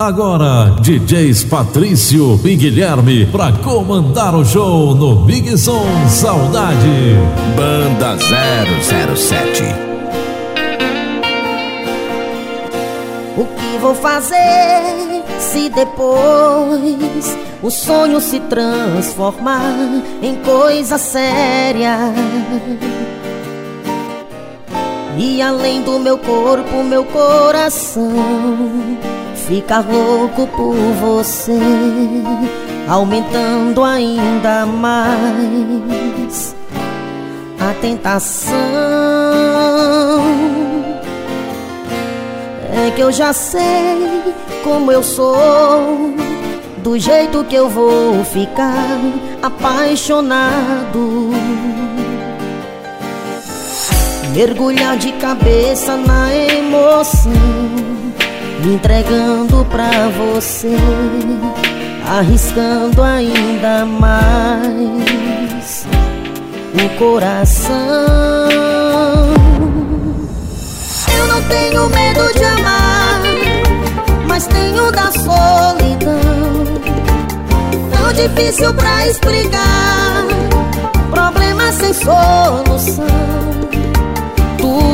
Agora, DJs Patrício e Guilherme para comandar o show no Big Som Saudade. Banda 007. O que vou fazer se depois o sonho se transformar em coisa séria? E além do meu corpo, meu coração fica louco por você, aumentando ainda mais a tentação. É que eu já sei como eu sou, do jeito que eu vou ficar apaixonado. Mergulhar de cabeça na emoção entregando pra você, arriscando ainda mais o coração. Eu não tenho medo de amar, mas tenho da solidão. Tão difícil pra explicar, problema sem solução.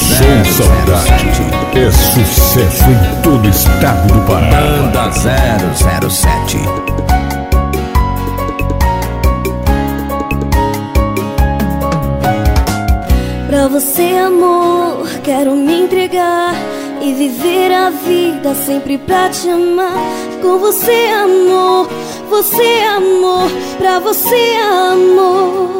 Show Saudade é sucesso em todo o estado do Pará. Banda 007. Pra você, amor, quero me entregar e viver a vida sempre pra te amar. Com você, amor, você, amor, pra você, amor.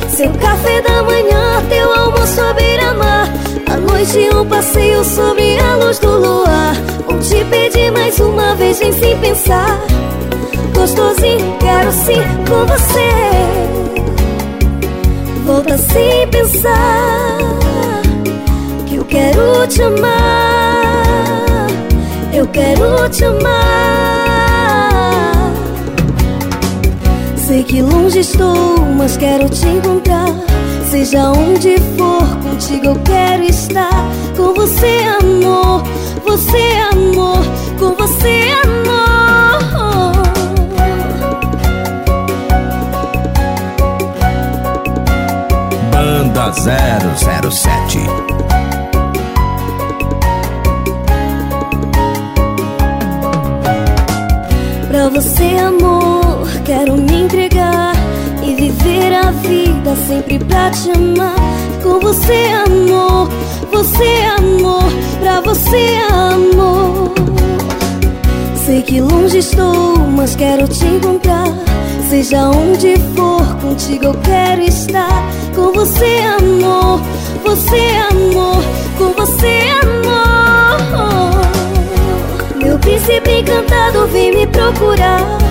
Seu café da manhã, teu almoço à beira-mar. À noite um passeio sobre a luz do luar. Vou te pedir mais uma vez, vem sem pensar. Gostosinho, quero sim com você. Volta sem pensar Que eu quero te amar. Eu quero te amar Sei que longe estou, mas quero te encontrar. Seja onde for, contigo eu quero estar. Com você, amor, você, amor Com você, amor. Banda 007. Pra você, amor, quero me entregar vida sempre pra te amar. Com você, amor, você, amor, pra você, amor. Sei que longe estou, mas quero te encontrar. Seja onde for, contigo eu quero estar. Com você, amor, você, amor, com você, amor. Meu príncipe encantado vem me procurar.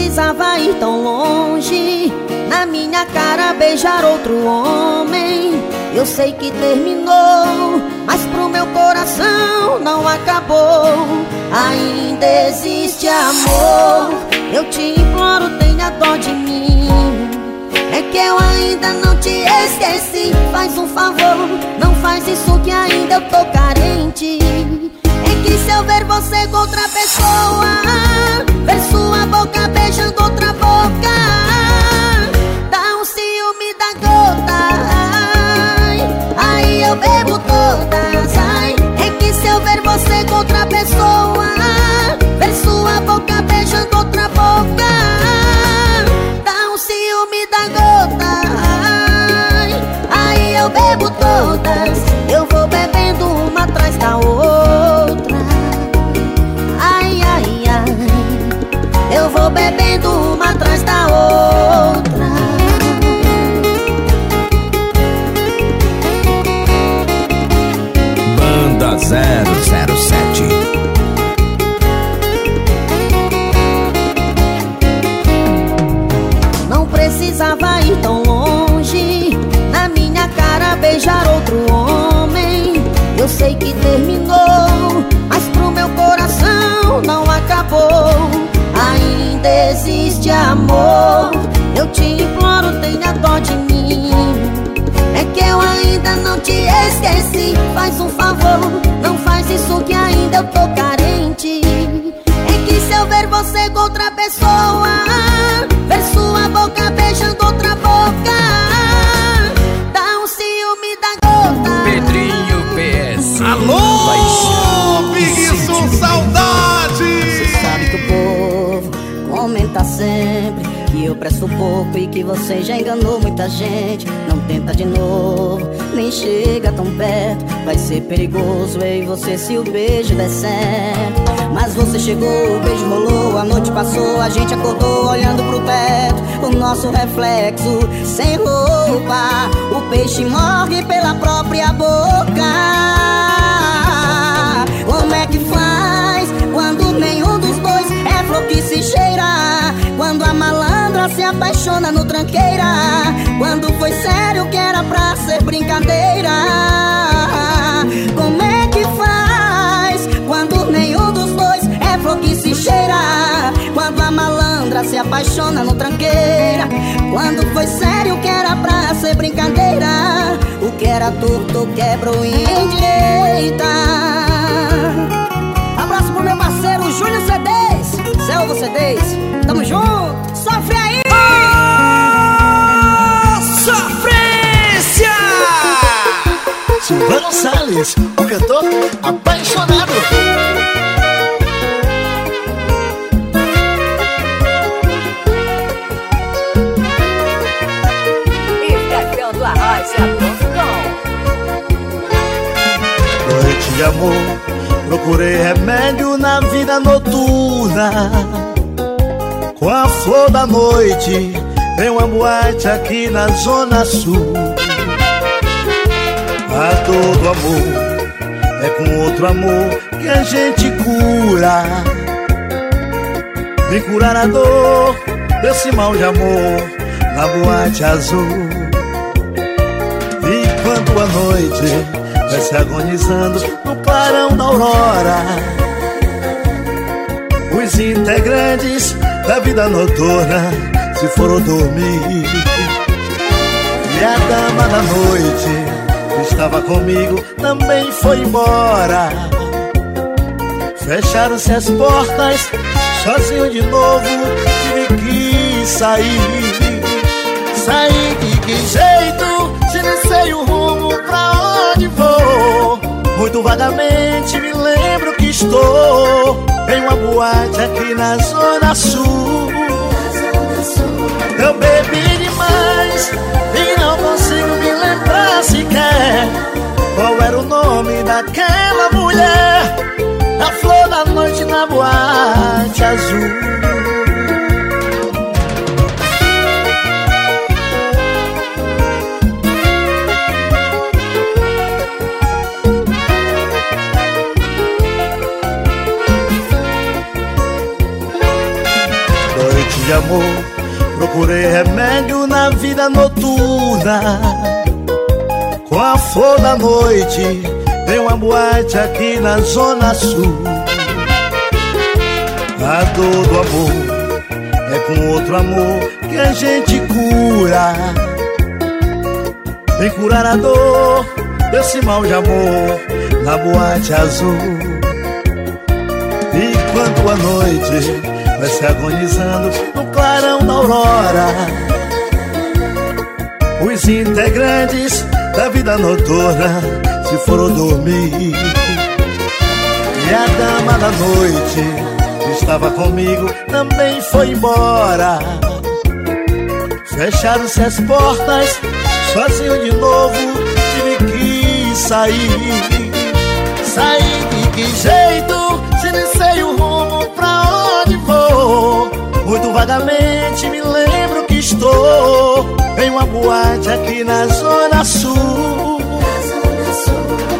Precisava ir tão longe Na minha cara beijar outro homem Eu sei que terminou, mas pro meu coração não acabou. Ainda existe amor. Eu te imploro, tenha dó de mim. É que eu ainda não te esqueci. Faz um favor, não faz isso que ainda eu tô carente. É que se eu ver você com outra pessoa, ver sua boca beijando outra boca, te esqueci. Faz um favor, não faz isso que ainda eu tô carente. É que se eu ver você com outra pessoa Presto pouco e que você já enganou muita gente. Não tenta de novo, nem chega tão perto. Vai ser perigoso eu e você se o beijo der certo. Mas você chegou, o beijo rolou, a noite passou A gente acordou olhando pro teto. O nosso reflexo sem roupa O peixe morre pela própria boca. Como é que faz quando nenhum dos dois é flor que se cheira? Quando a malandra se apaixona no tranqueira? Quando foi sério que era pra ser brincadeira? Como é que faz quando nenhum dos dois é flor que se cheira? Quando a malandra se apaixona no tranqueira? Quando foi sério que era pra ser brincadeira? O que era torto quebrou em direita. Abraço pro meu parceiro Júnior CDs, Selva CDs, tamo junto, sofre aí! Sofrência! Silvano Salles, o cantor apaixonado. Noite de amor, procurei remédio na vida noturna. Com a flor da noite, em uma boate aqui na Zona Sul. A todo amor, é com outro amor que a gente cura. Vem curar a dor desse mal de amor na boate azul. Enquanto a noite vai se agonizando no clarão da aurora. Os integrantes da vida noturna se foram dormir. E a dama da noite que estava comigo também foi embora. Fecharam-se as portas, sozinho de novo tive que sair. Sair de que jeito, sei o rumo pra onde vou. Muito vagamente me lembro que estou em uma boate aqui na Zona Sul. Eu bebi demais e não consigo me lembrar sequer qual era o nome daquela mulher. A flor da noite na boate azul. De amor, procurei remédio na vida noturna. Com a flor da noite Tem uma boate aqui na zona sul. A dor do amor É com outro amor que a gente cura. Vem curar a dor desse mal de amor Na boate azul. Enquanto a noite vai se agonizando no clarão da aurora. Os integrantes da vida noturna se foram dormir. E a dama da noite que estava comigo também foi embora. Fecharam-se as portas, sozinho de novo tive que sair. Sair de que jeito, Vagamente me lembro que estou em uma boate aqui na Zona Sul.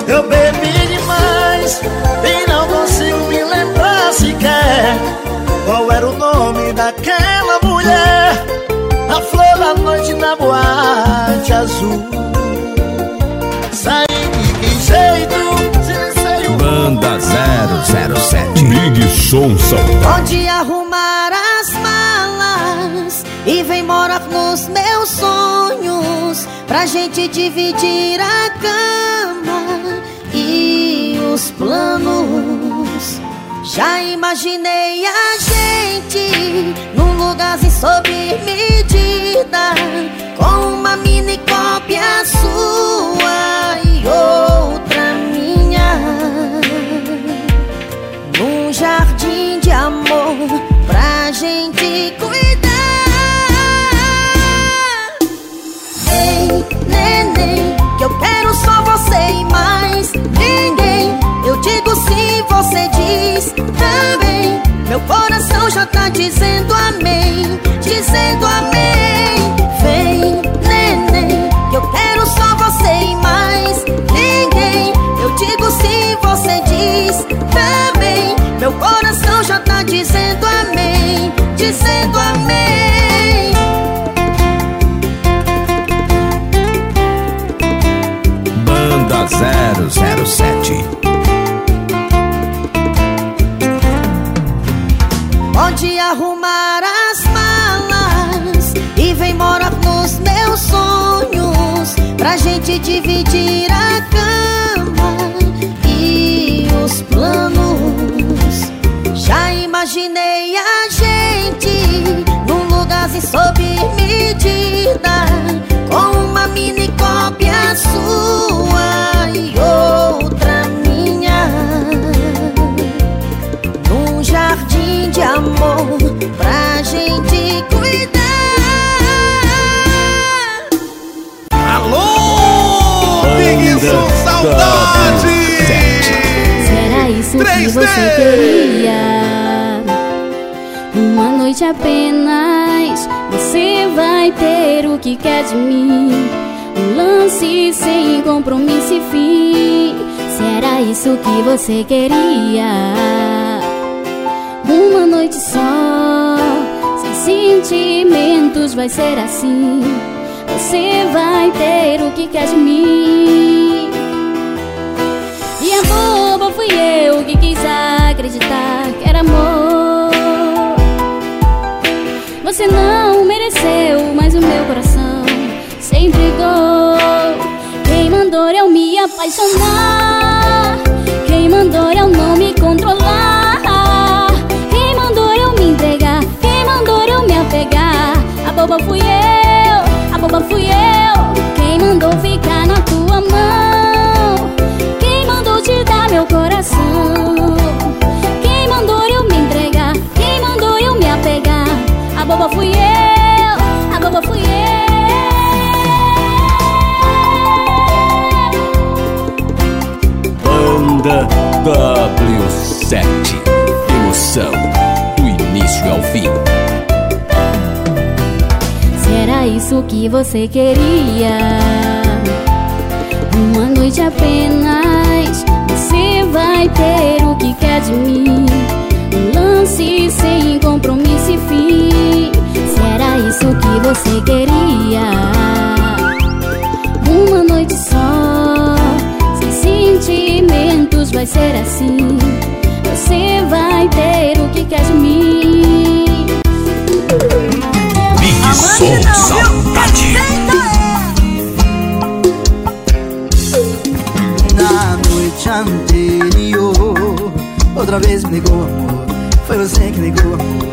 Eu bebi demais e não consigo me lembrar sequer Qual era o nome daquela mulher. A flor da noite na boate azul. Saí de que jeito, o Banda 007 Big Som Saudade. Pode arrumar pra gente dividir a cama e os planos. Já imaginei a gente num lugarzinho sob medida com uma mini cópia sua e outra minha num jardim de amor pra gente quero só você e mais ninguém. Eu digo sim, você diz também. Meu coração já tá dizendo amém, dizendo amém. De mim. Um lance sem compromisso e fim. Será isso que você queria? Uma noite só, sem sentimentos, vai ser assim. Você vai ter o que quer de mim. E a boba fui eu que quis acreditar que era amor. Você não apaixonar? Quem mandou eu não me controlar? Quem mandou eu me entregar? Quem mandou eu me apegar? A boba fui eu, isso que você queria. Uma noite apenas Você vai ter o que quer de mim. Um lance sem compromisso e fim. Se era isso que você queria? Uma noite só Sem sentimentos vai ser assim. Você vai ter o que quer de mim. Big Som Saudade Na noite anterior Outra vez me negou amor Foi você que negou amor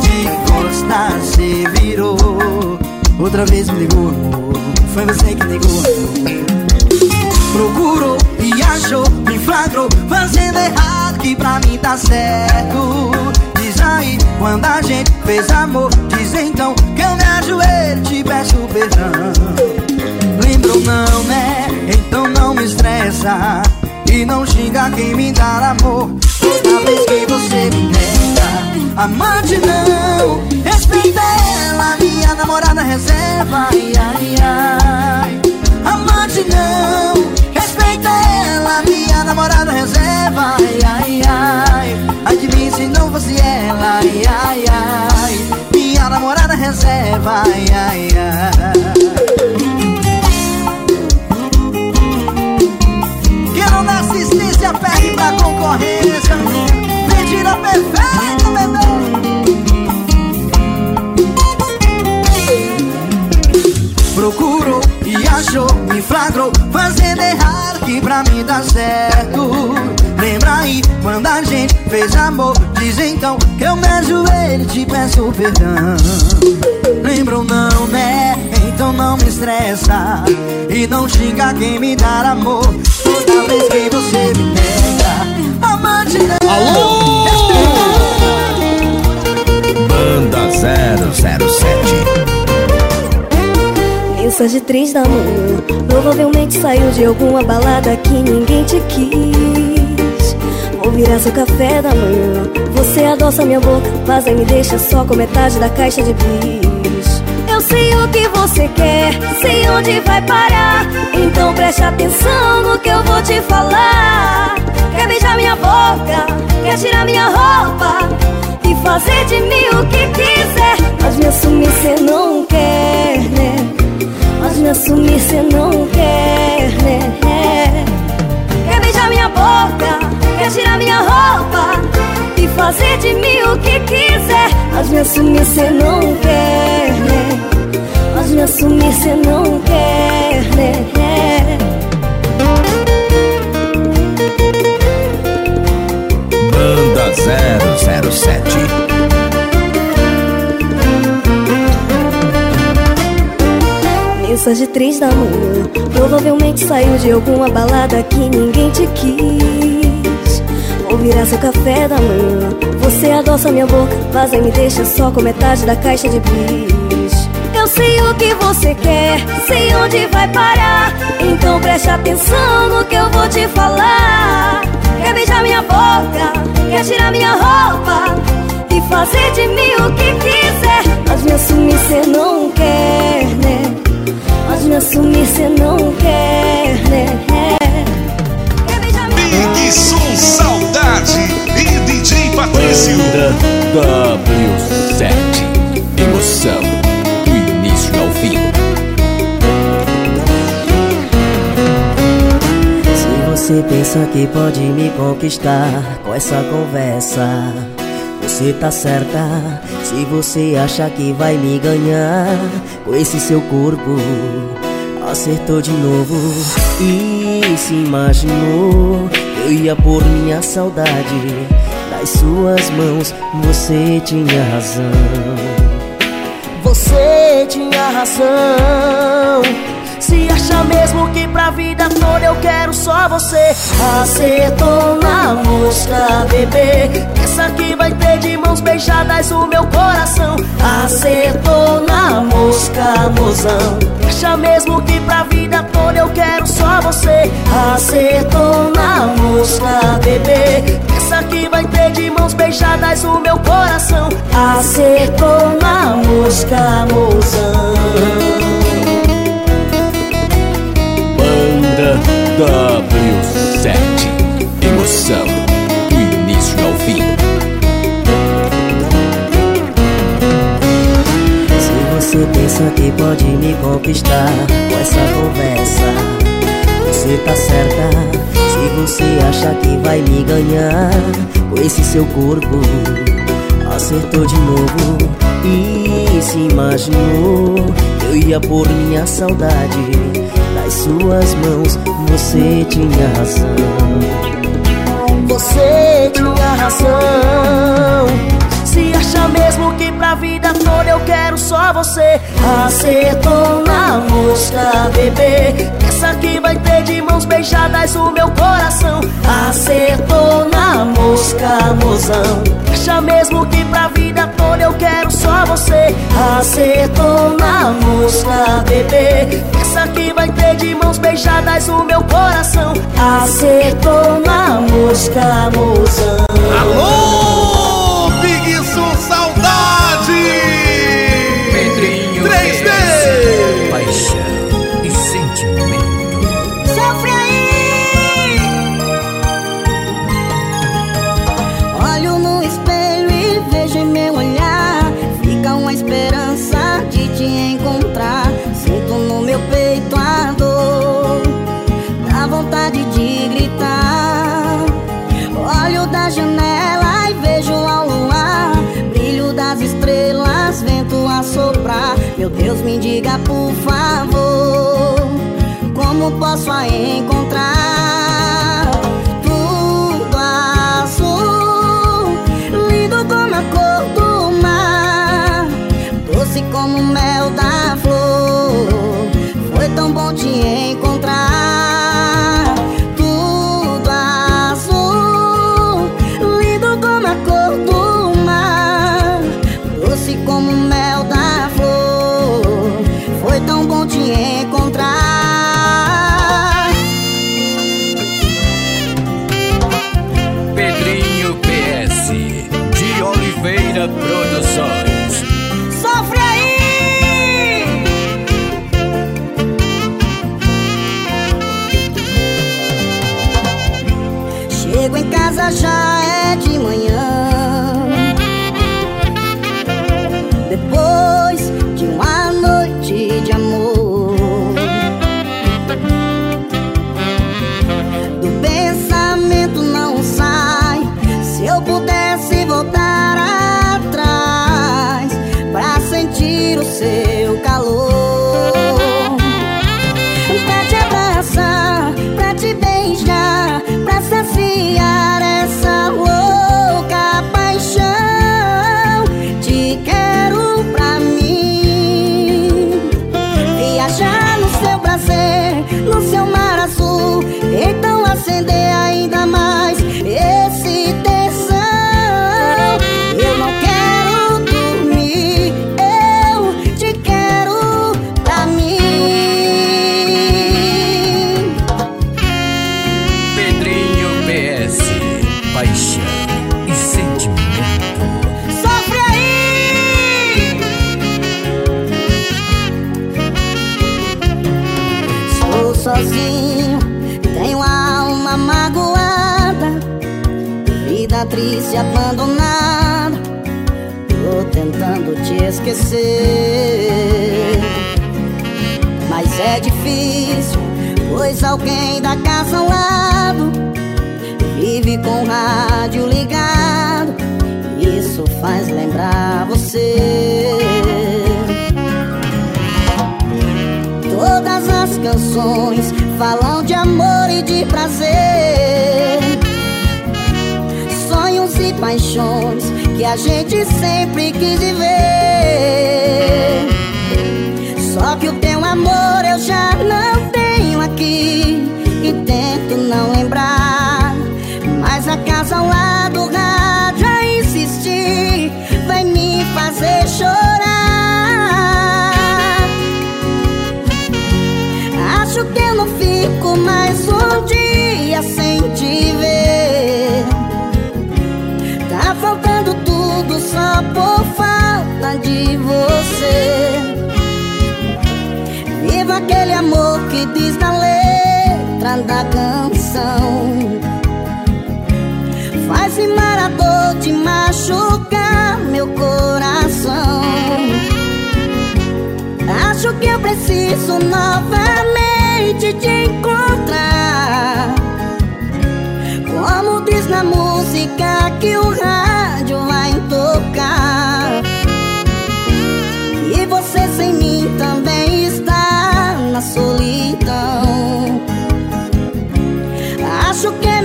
De costas se virou Outra vez me negou amor Foi você que negou amor Procurou e achou, me flagrou Fazendo errado que pra mim tá certo. Diz aí, quando a gente fez amor então que eu me ajoelho Te peço perdão. Lembrou não, né? Então não me estressa. E não xinga quem me dá amor. Toda vez que você me nega Amante não. Respeita ela, minha namorada reserva. Ai, ai, ai. Amante não. Respeita ela, minha namorada reserva. Ai, ai, ai. Ai de mim se não fosse ela. Ai, ai, ai. Minha namorada reserva. Ai, ai, ai. Não dá assistência perde pra concorrência. Mentira perfeita, bebê Procurou achou, me flagrou Fazendo errado que pra mim dá certo. Lembra aí quando a gente fez amor? Diz então que eu me ajoelho e te peço perdão. Lembrou não, né? Então não me estressa. E não xinga quem me dá amor. Toda vez que você me nega Amante não Alô! Banda 007 Mensagem três da manhã. Provavelmente saiu de alguma balada que ninguém te quis. Vou virar seu café da manhã. Você adoça minha boca Vaza e me deixa só com metade da caixa de bis. Eu sei o que você quer Sei onde vai parar. Então preste atenção no que eu vou te falar. Quer beijar minha boca Quer tirar minha roupa E fazer de mim o que quiser. Mas me assumir cê não quer, fazer de mim o que quiser Mas me assumir cê não quer, né? Mas me assumir cê não quer, né? Banda 007 Mensagem três da manhã Provavelmente saiu de alguma balada que ninguém te quis Vou virar seu café da manhã. Você adoça minha boca Vaza e me deixa só com metade da caixa de bis. Eu sei o que você quer Sei onde vai parar. Então preste atenção no que eu vou te falar. Quer beijar minha boca Quer tirar minha roupa E fazer de mim o que quiser. Mas me assumir cê não quer, né? Mas me assumir cê não quer, né? Quer beijar minha Big Saudade e Patrício. Banda W7 Emoção do início ao fim Se você pensa que pode me conquistar com essa conversa, você tá certa. Se você acha que vai me ganhar com esse seu corpo, acertou de novo e se imaginou eu ia pôr minha saudade nas suas mãos. Você tinha razão. Você tinha razão. Se acha mesmo que pra vida toda eu quero só você Acertou na mosca, bebê Essa que vai ter de mãos beijadas o meu coração Acertou na mosca, mozão Acha mesmo que pra vida toda eu quero só você Acertou na mosca, bebê que vai ter de mãos beijadas o meu coração. Acertou na mosca, mozão. Banda W7 Emoção do início ao fim. Se você pensa que pode me conquistar com essa conversa, você tá certa. Se você acha que vai me ganhar Com esse seu corpo Acertou de novo E se imaginou Eu ia pôr minha saudade Nas suas mãos. Você tinha razão. Você tinha razão. Se acha mesmo que pra vida toda eu quero só você. Acertou na mosca, bebê. Essa aqui vai ter de mãos beijadas o meu coração. Acertou na mosca, mozão. Acha mesmo que pra vida toda eu quero só você. Acertou na mosca, bebê. Essa aqui vai ter de mãos beijadas o meu coração. Acertou na mosca, mozão. Alô! Sentir esquecer. Mas é difícil, pois alguém da casa ao lado Vive com o rádio ligado. Isso faz lembrar você. Todas as canções falam de amor e de prazer. Sonhos e paixões que a gente sempre quis viver. Só que o teu amor eu já não tenho aqui E tento não lembrar. Mas a casa ao lado, o rádio a insistir da canção. Faz rimar a dor de machucar meu coração. Acho que eu preciso novamente te encontrar. A música que o rádio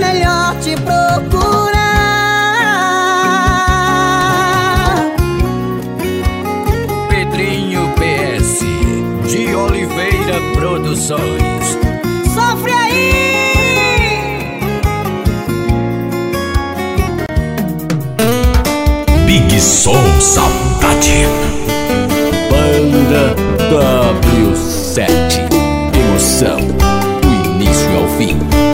melhor te procurar. Pedrinho PS de Oliveira Produções. Sofre aí! Big Som Saudade. Banda W7. Emoção do início ao fim.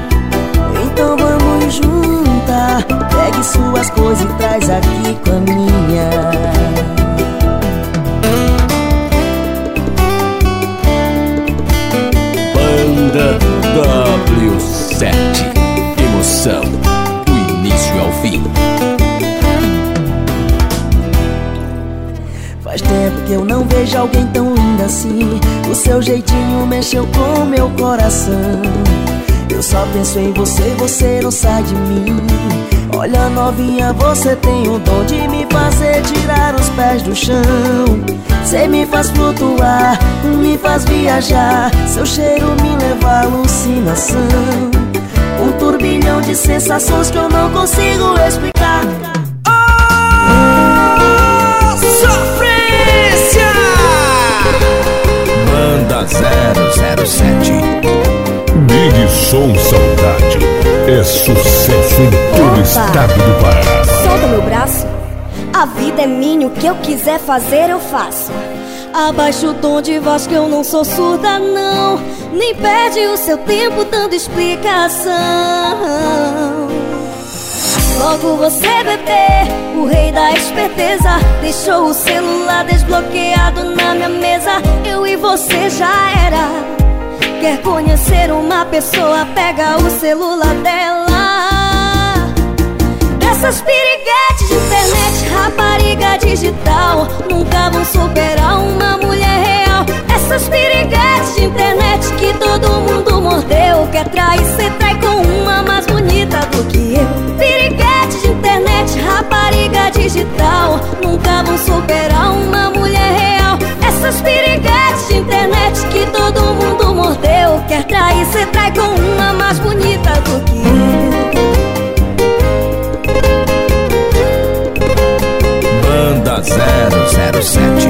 Pegue suas coisas e traz aqui com a minha. Banda W7. Emoção do início ao fim. Faz tempo que eu não vejo alguém tão linda assim. O seu jeitinho mexeu com meu coração. Eu só penso em você, você não sai de mim. Olha, novinha, você tem o dom de me fazer tirar os pés do chão. Você me faz flutuar, me faz viajar. Seu cheiro me leva à alucinação. Um turbilhão de sensações que eu não consigo explicar. Sofrência! Banda 007. Big Som Saudade. É sucesso em todo o estado do Pará. Solta meu braço. A vida é minha, o que eu quiser fazer eu faço. Abaixa o tom de voz que eu não sou surda, não. Nem perde o seu tempo dando explicação. Logo você, bebê, o rei da esperteza. Deixou o celular desbloqueado na minha mesa. Eu e você já era. Quer conhecer uma pessoa, pega o celular dela. Dessas piriguetes de internet, rapariga digital Nunca vão superar uma mulher real. Essas piriguetes de internet que todo mundo mordeu Quer trair, cê trai com uma mais bonita do que eu. Piriguetes de internet, rapariga digital Nunca vão superar uma mulher real Essas piriguetes de internet que todo mundo mordeu. Quer trair, cê trai com uma mais bonita do que eu. Banda 007.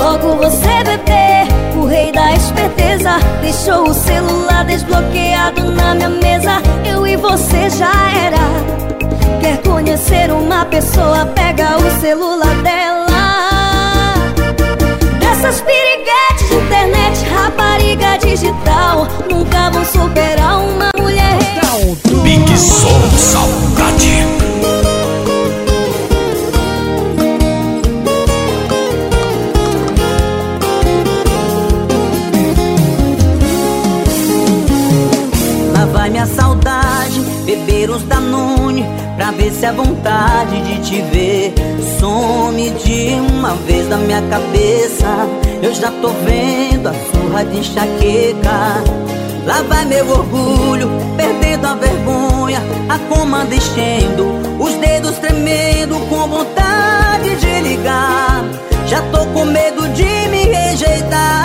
Logo você, bebê, o rei da esperteza Deixou o celular desbloqueado na minha mesa. Eu e você já era Conhecer uma pessoa, pega o celular dela Dessas piriguetes de internet, rapariga digital Nunca vão superar uma mulher real Big Som Saudade. Da Nune, Pra ver se a vontade de te ver Some de uma vez da minha cabeça. Eu já tô vendo a surra de enxaqueca. Lá vai meu orgulho, perdendo a vergonha. A comanda enchendo, os dedos tremendo Com vontade de ligar. Já tô com medo de me rejeitar.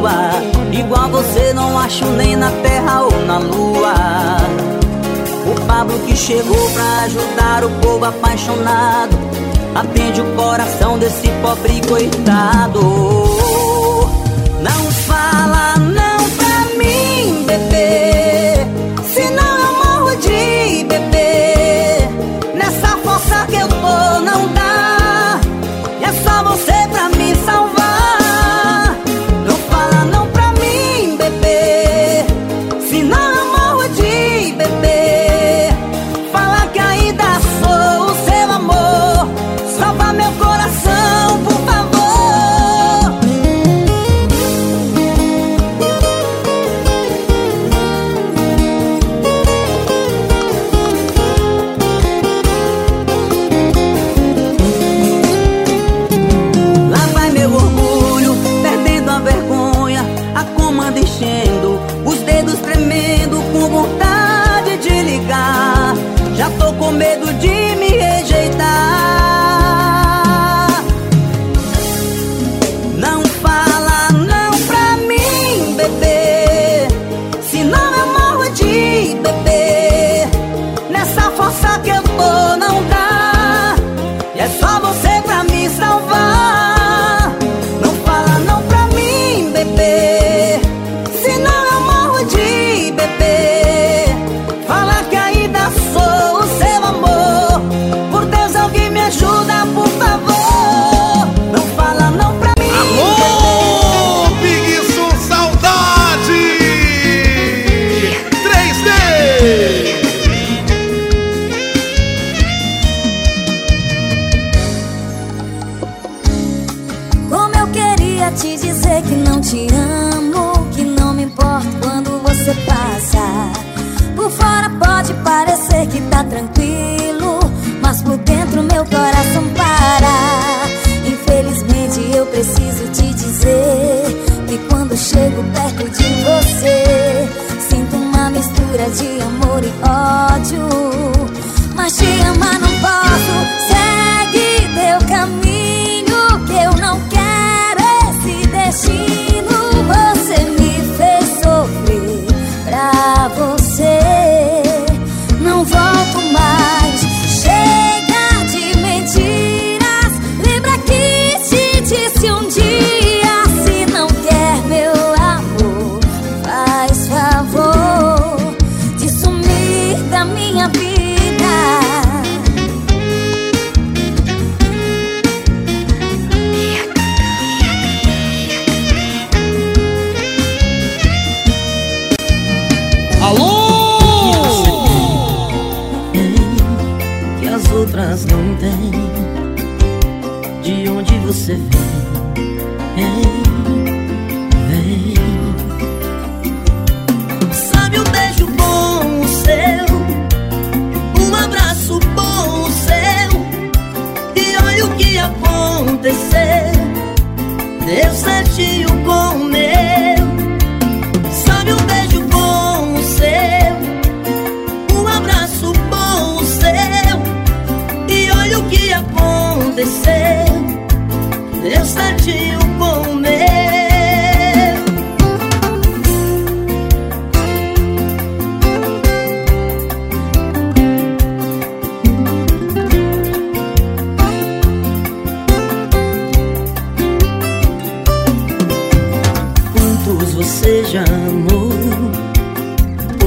sua Igual você não acho nem na terra ou na lua. O Pablo que chegou pra ajudar o povo apaixonado. Atende o coração desse pobre coitado. de amor e ódio. Mas te amar não posso.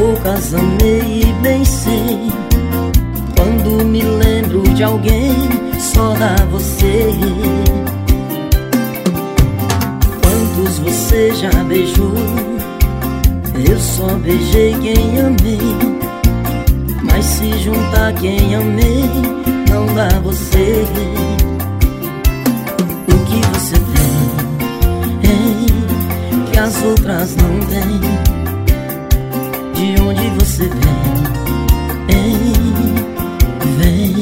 poucas amei e bem sei. Quando me lembro de alguém só dá você Quantos você já beijou? Eu só beijei quem amei. Mas se juntar quem amei não dá você O que você tem hein, que as outras não têm? De onde você vem hein, Vem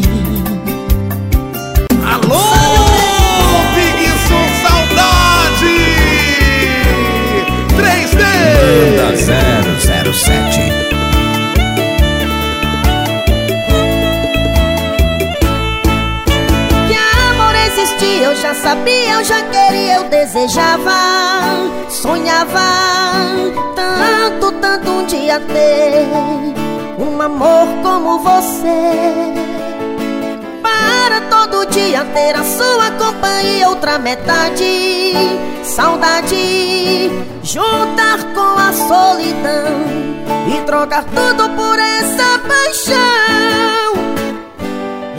já sabia, eu já queria, eu desejava, sonhava tanto, tanto um dia ter um amor como você. Para todo dia ter a sua companhia, outra metade, saudade, juntar com a solidão e trocar tudo por essa paixão.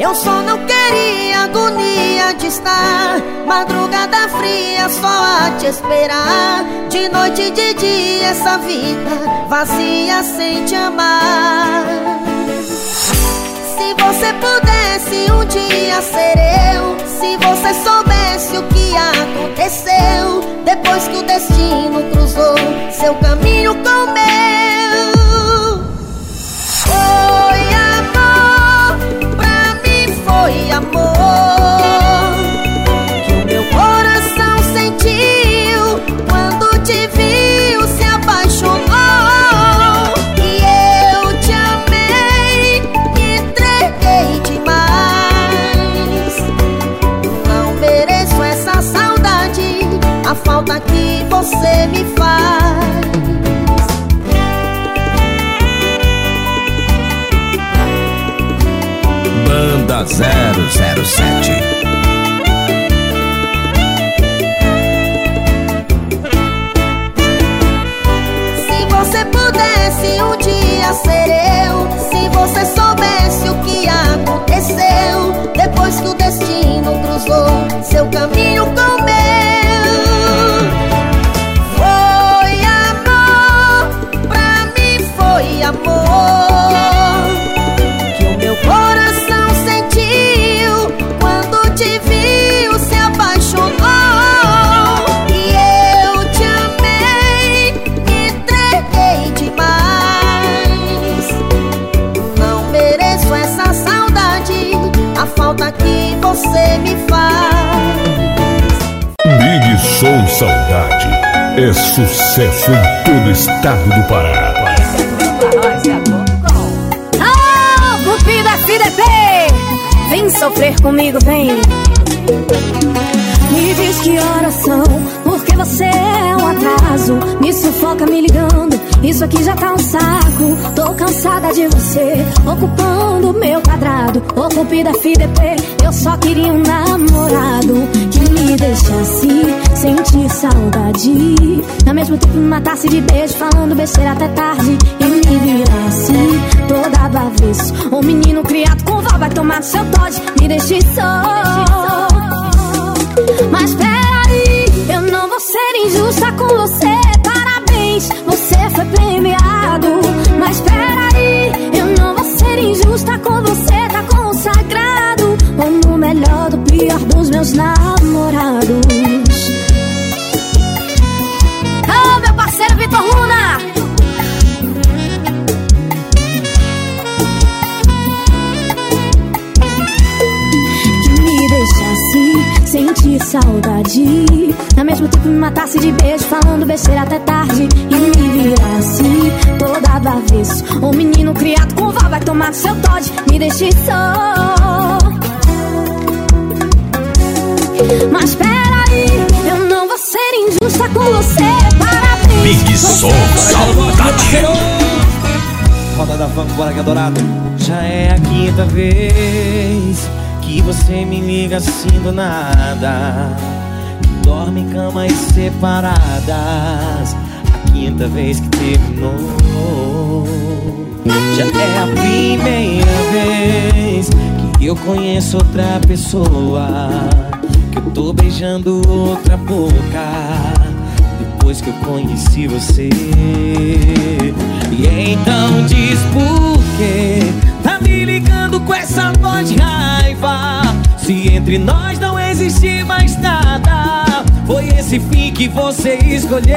Eu só não queria agonia de estar. Madrugada fria só a te esperar. De noite e de dia essa vida vazia sem te amar. Se você pudesse um dia ser eu Se você soubesse o que aconteceu Depois que o destino cruzou seu caminho com o meu estado do Pará. Ah, Cupido FDP! Vem sofrer comigo, vem! Me diz que horas são, porque você é um atraso. Me sufoca me isso aqui já tá um saco. Tô cansada de você, ocupando meu quadrado. Ô Cupido FDP, eu só queria um namorado que me deixasse sentir saudade. Ao mesmo tempo me matasse de beijo, falando besteira até tarde. E me virasse toda do avesso. Um menino criado com vó vai tomar seu Todd, me deixe só. Mas peraí, eu não vou ser injusta com você. Você foi premiado. Mas peraí, eu não vou ser injusta com você. Tá consagrado como o melhor do pior dos meus namorados. Saudade. Ao mesmo tempo me matasse de beijo, falando besteira até tarde. E me virasse toda do avesso. Um menino criado com vó vai tomar seu Todd, me deixe só. Mas peraí, eu não vou ser injusta com você. Parabéns. Big Som foi Saudade Roda da funk, bora que é dourado Já é a quinta vez Que você me liga assim do nada. Dorme em camas separadas. A quinta vez que terminou. Já é a primeira vez Que eu conheço outra pessoa. Que eu tô beijando outra boca. Depois que eu conheci você. E então diz por Se entre nós não existe mais nada, foi esse fim que você escolheu.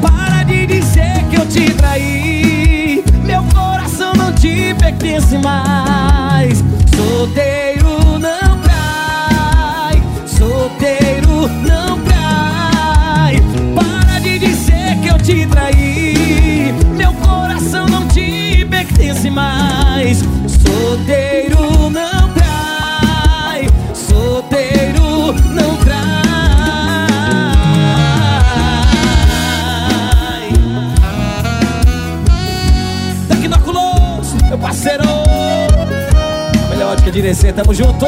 Para de dizer que eu te traí. Meu coração não te pertence mais. Solteiro não trai. Solteiro não trai. Para de dizer que eu te traí. Meu coração não te pertence mais. Solteiro não parceiro. Melhor que a direção, tamo junto.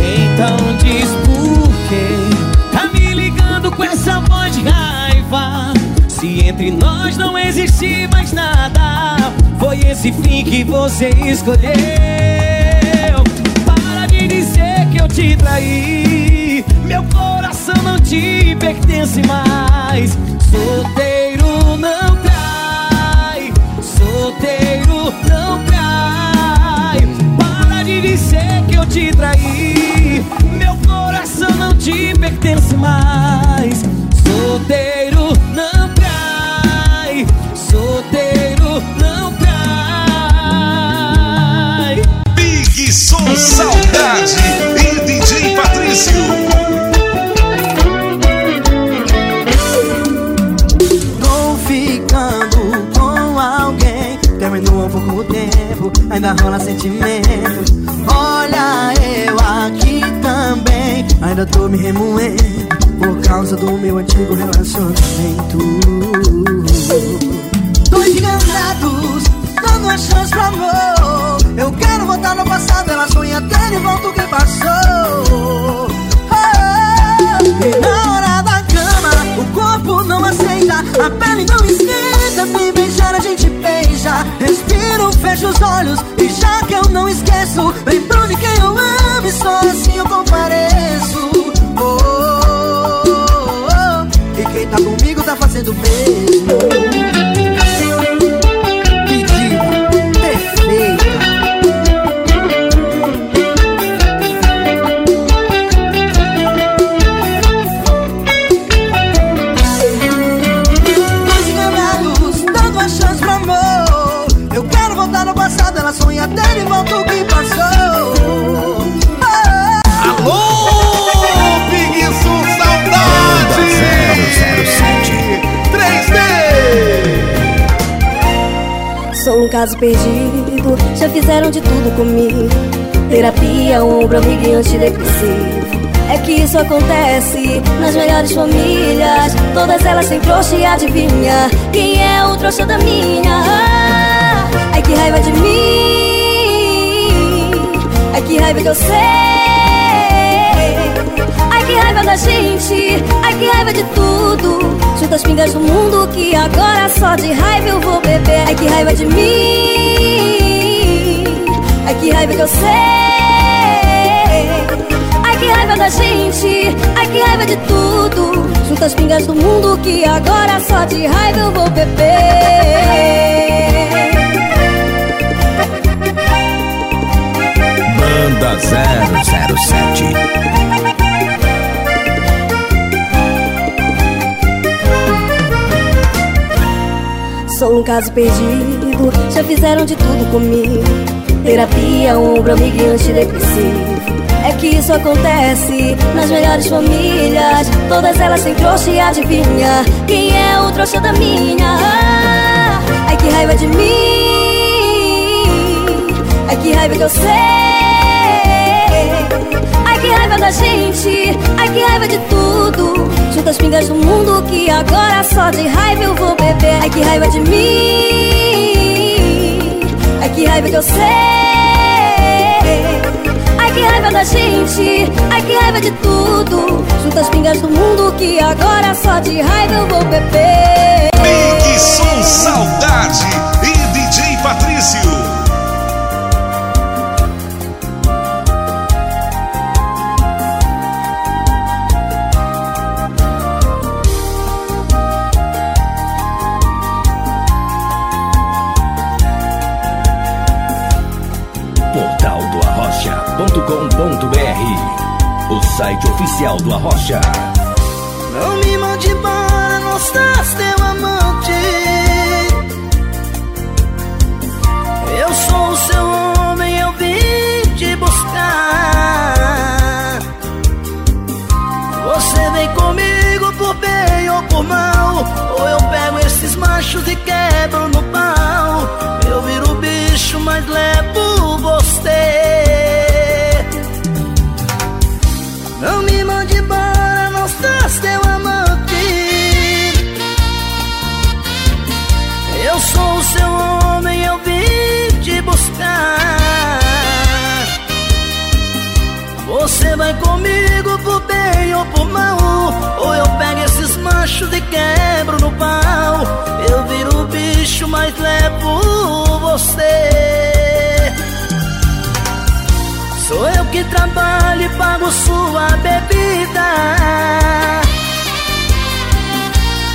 Então diz por quê. Tá me ligando com essa voz de raiva. Se entre nós não existe mais nada Foi esse fim que você escolheu. Para de dizer que eu te traí. Meu coração não te pertence mais. Solteiro Solteiro não trai Para de dizer que eu te traí. Meu coração não te pertence mais. Solteiro não trai Solteiro não trai Big Som Saudade Ainda rola sentimento. Olha eu aqui também Ainda tô me remoendo Por causa do meu antigo relacionamento. Dois enganados Dando uma chance pro amor. Eu quero voltar no passado Ela sonha até de volta o que passou. Oh, e na hora da cama, o corpo não aceita, a pele não esquenta, fecho os olhos e já que eu não esqueço, lembro de quem eu amo e só assim eu compareço. Oh, oh, oh, oh. E quem tá comigo tá fazendo mesmo. Caso perdido, já fizeram de tudo comigo. Terapia, ombro, amigo e antidepressivo. É que isso acontece nas melhores famílias. Todas elas têm trouxa e adivinha quem é o trouxa da minha. Ai que raiva de mim. Ai que raiva que eu sei. Ai que raiva da gente, ai que raiva de tudo. Junta as pingas do mundo que agora só de raiva eu vou beber. Ai que raiva de mim, ai que raiva que eu sei. Ai que raiva da gente, ai que raiva de tudo. Junta as pingas do mundo que agora só de raiva eu vou beber. Banda 007. Sou um caso perdido, já fizeram de tudo comigo. Terapia, ombro, amigo e antidepressivo. É que isso acontece nas melhores famílias. Todas elas têm trouxa e adivinha quem é o trouxa da minha. Ai que raiva de mim, ai que raiva que eu sei. Ai que raiva da gente, ai que raiva de tudo. Junta as pingas do mundo que agora só de raiva eu vou beber. Ai que raiva de mim, ai que raiva que eu sei. Ai que raiva da gente, ai que raiva de tudo. Junta as pingas do mundo que agora só de raiva eu vou beber. Big Som Saudade site oficial do Arrocha. Não me mande embora, não estás teu amante. Eu sou o seu homem, eu vim te buscar. Você vem comigo por bem ou por mal. Ou eu pego esses machos e quebro no pau. Eu viro bicho, mas levo esses machos e quebro no pau. Eu viro bicho, mas levo você. Sou eu que trabalho e pago sua bebida.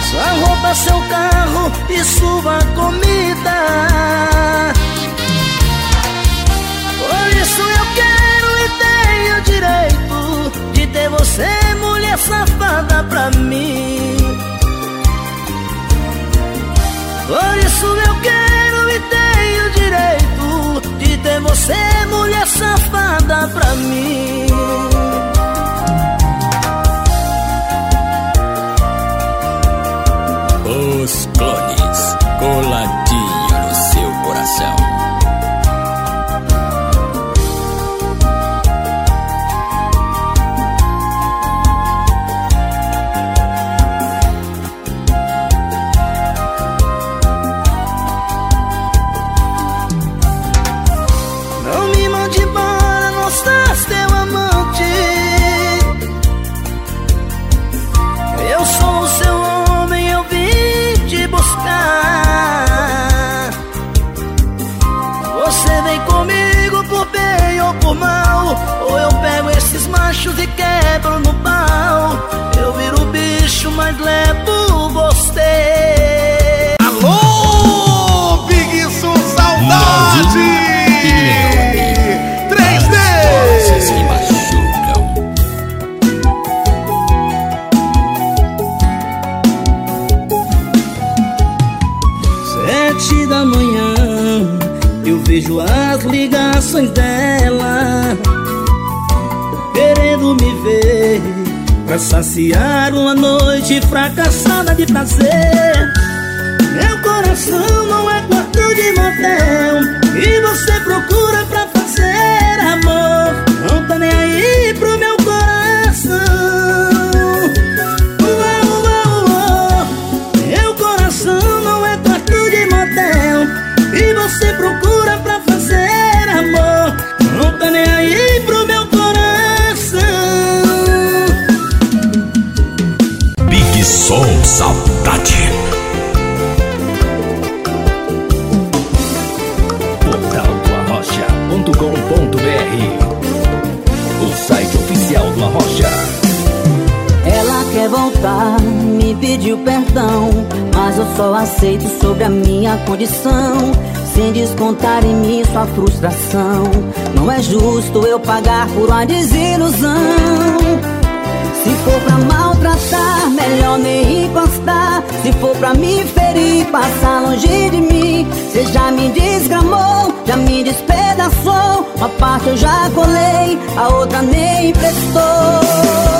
Sua roupa, seu carro e sua comida. Por isso eu quero e tenho direito De ter você, mulher safada, pra mim Por isso eu quero e tenho direito De ter você, mulher safada, pra mim do Arrocha. Ela quer voltar, me pediu perdão, mas eu só aceito sobre a minha condição. Sem descontar em mim sua frustração. Não é justo eu pagar por uma desilusão. Se for pra maltratar, melhor nem encostar. Se for pra me ferir, passar longe de mim. Você já me desgramou, já me despedaçou. Uma parte eu já colei, a outra nem prestou.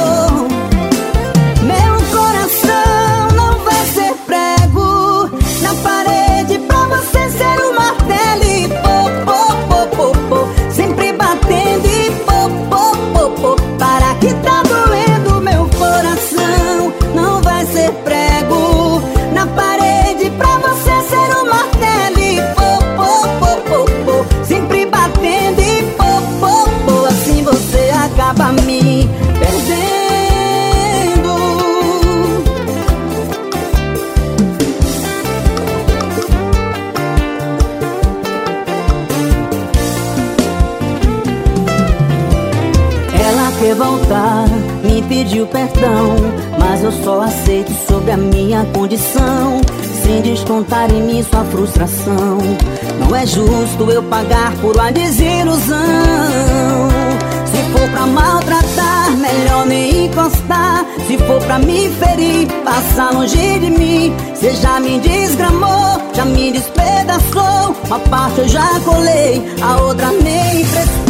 Voltar, me pediu perdão, mas eu só aceito sobre a minha condição, sem descontar em mim sua frustração. Não é justo eu pagar por uma desilusão. Se for pra maltratar, melhor nem encostar. Se for pra me ferir, passa longe de mim. Cê já me desgramou, já me despedaçou. Uma parte eu já colei, a outra nem prestou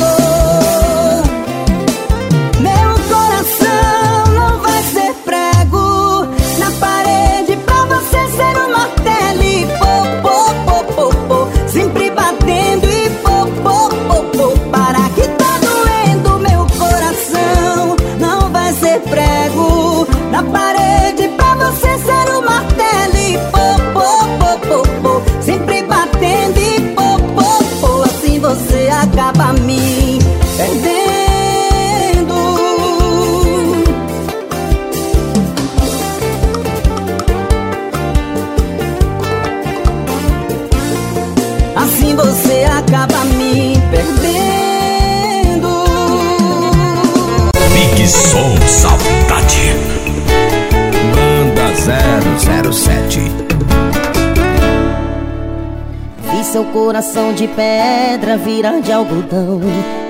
pedra virar de algodão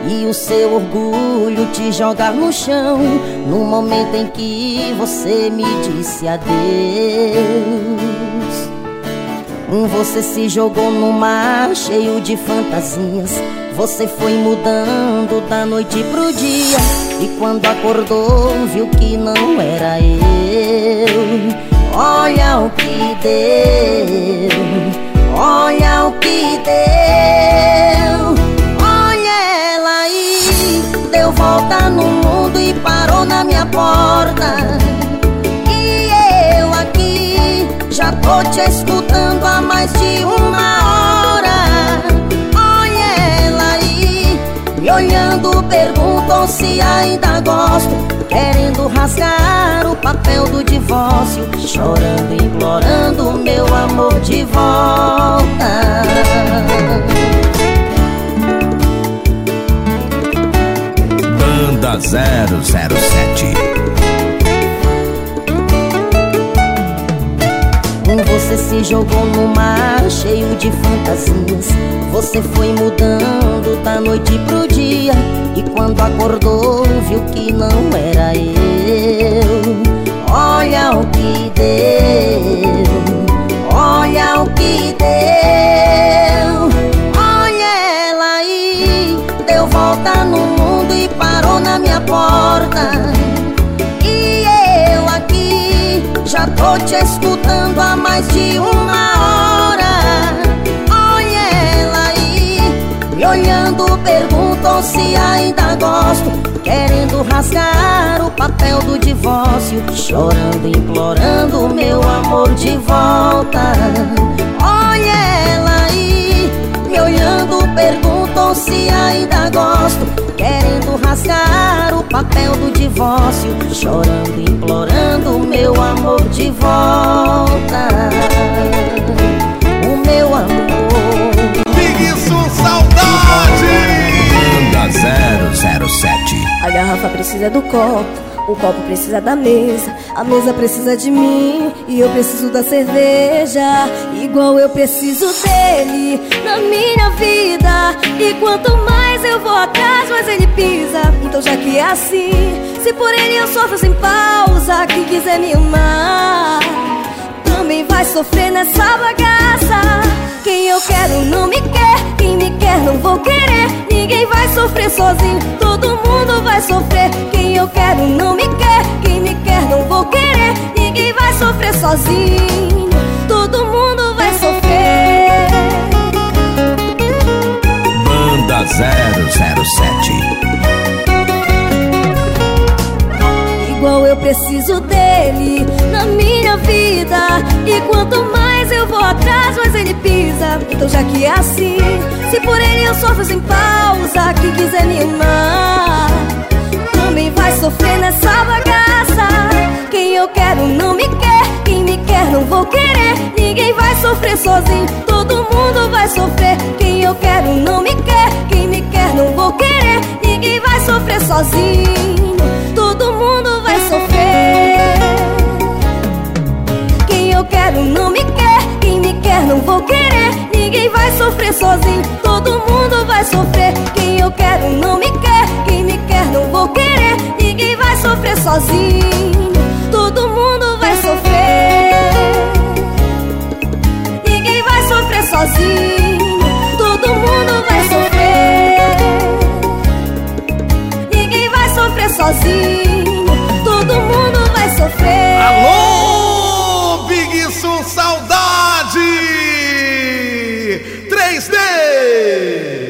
E o seu orgulho te jogar no chão. No momento em que você me disse adeus Você se jogou no mar cheio de fantasias. Você foi mudando da noite pro dia E quando acordou viu que não era eu. Olha o que deu Olha o que deu. Olha ela aí. Deu volta no mundo e parou na minha porta. E eu aqui Já tô te escutando há mais de uma hora Me olhando perguntou se ainda gosto. Querendo rasgar o papel do divórcio. Chorando, implorando meu amor de volta. Banda 007. Você se jogou no mar cheio de fantasias. Você foi mudando da noite pro dia. E quando acordou viu que não era eu. Olha o que deu Olha o que deu. Olha ela aí Deu volta no mundo e parou na minha porta já tô te escutando há mais de uma hora. Olha ela aí Me olhando perguntou se ainda gosto. Querendo rasgar o papel do divórcio Chorando, implorando meu amor de volta. Olha ela aí Me olhando perguntou se ainda gosto Querendo rasgar o papel do divórcio Chorando, implorando meu amor de volta O meu amor Big Som Saudade. Banda 007. A garrafa precisa do copo, o copo precisa da mesa, a mesa precisa de mim e eu preciso da cerveja, igual eu preciso dele na minha vida. E quanto mais eu vou atrás, mais ele pisa. Então já que é assim, se por ele eu sofro sem pausa, quem quiser me amar também vai sofrer nessa bagaça. Quem eu quero não me quer, quem me quer não vou querer. Ninguém vai sofrer sozinho, todo mundo vai sofrer. Quem eu quero não me quer, quem me quer não vou querer. Ninguém vai sofrer sozinho, todo mundo vai sofrer. Banda 007. Preciso dele na minha vida. E quanto mais eu vou atrás, mais ele pisa. Então já que é assim, se por ele eu sofro sem pausa, quem quiser me amar também vai sofrer nessa bagaça. Quem eu quero não me quer, quem me quer não vou querer. Ninguém vai sofrer sozinho, todo mundo vai sofrer. Quem eu quero não me quer, quem me quer não vou querer. Ninguém vai sofrer sozinho, quero não me quer Quem me quer não vou querer. Ninguém vai sofrer sozinho Todo mundo vai sofrer. Quem eu quero não me quer Quem me quer não vou querer. Ninguém vai sofrer sozinho Todo mundo vai sofrer. Ninguém vai sofrer sozinho Todo mundo vai sofrer. Ninguém vai sofrer sozinho Todo mundo vai sofrer. Alô! Ei!